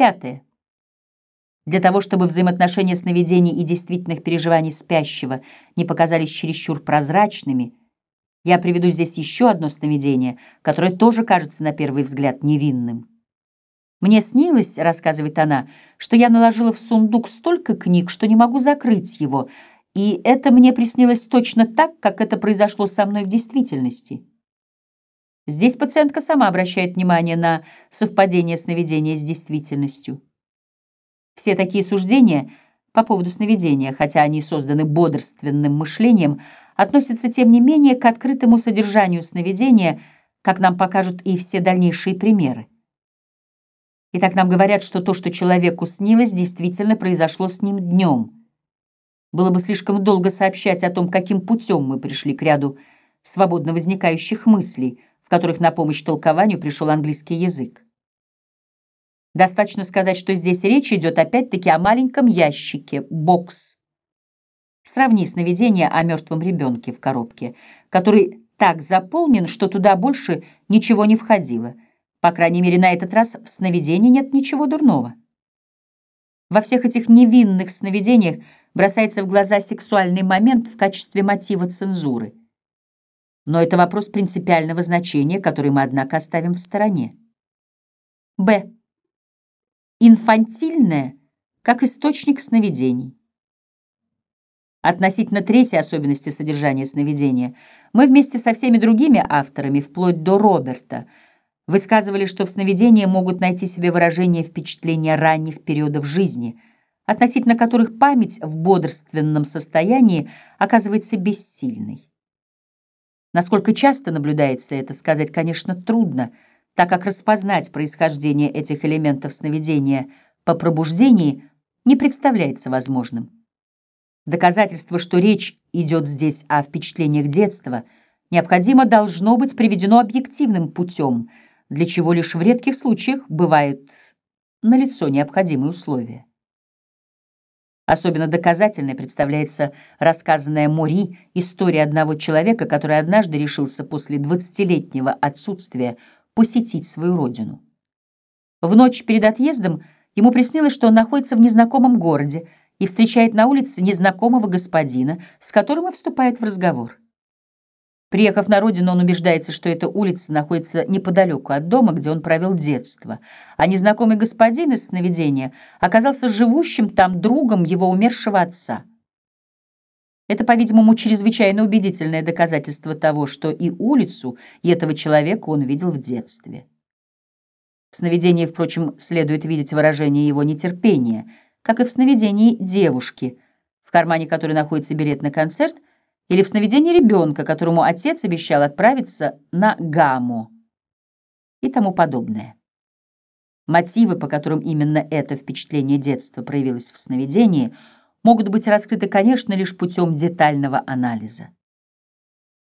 Пятое. Для того, чтобы взаимоотношения сновидений и действительных переживаний спящего не показались чересчур прозрачными, я приведу здесь еще одно сновидение, которое тоже кажется на первый взгляд невинным. «Мне снилось, — рассказывает она, — что я наложила в сундук столько книг, что не могу закрыть его, и это мне приснилось точно так, как это произошло со мной в действительности». Здесь пациентка сама обращает внимание на совпадение сновидения с действительностью. Все такие суждения по поводу сновидения, хотя они созданы бодрственным мышлением, относятся, тем не менее, к открытому содержанию сновидения, как нам покажут и все дальнейшие примеры. Итак, нам говорят, что то, что человеку снилось, действительно произошло с ним днем. Было бы слишком долго сообщать о том, каким путем мы пришли к ряду свободно возникающих мыслей, которых на помощь толкованию пришел английский язык. Достаточно сказать, что здесь речь идет опять-таки о маленьком ящике, бокс. Сравни сновидение о мертвом ребенке в коробке, который так заполнен, что туда больше ничего не входило. По крайней мере, на этот раз в сновидении нет ничего дурного. Во всех этих невинных сновидениях бросается в глаза сексуальный момент в качестве мотива цензуры. Но это вопрос принципиального значения, который мы, однако, оставим в стороне. Б инфантильное, как источник сновидений. Относительно третьей особенности содержания сновидения мы вместе со всеми другими авторами, вплоть до Роберта, высказывали, что в сновидении могут найти себе выражение впечатления ранних периодов жизни, относительно которых память в бодрственном состоянии оказывается бессильной. Насколько часто наблюдается это, сказать, конечно, трудно – так как распознать происхождение этих элементов сновидения по пробуждении не представляется возможным. Доказательство, что речь идет здесь о впечатлениях детства, необходимо должно быть приведено объективным путем, для чего лишь в редких случаях бывают налицо необходимые условия. Особенно доказательной представляется рассказанная Мори история одного человека, который однажды решился после двадцатилетнего отсутствия посетить свою родину. В ночь перед отъездом ему приснилось, что он находится в незнакомом городе и встречает на улице незнакомого господина, с которым и вступает в разговор. Приехав на родину, он убеждается, что эта улица находится неподалеку от дома, где он провел детство, а незнакомый господин из сновидения оказался живущим там другом его умершего отца. Это, по-видимому, чрезвычайно убедительное доказательство того, что и улицу, и этого человека он видел в детстве. В сновидении, впрочем, следует видеть выражение его нетерпения, как и в сновидении девушки, в кармане которой находится билет на концерт, или в сновидении ребенка, которому отец обещал отправиться на Гамо и тому подобное. Мотивы, по которым именно это впечатление детства проявилось в сновидении – могут быть раскрыты, конечно, лишь путем детального анализа.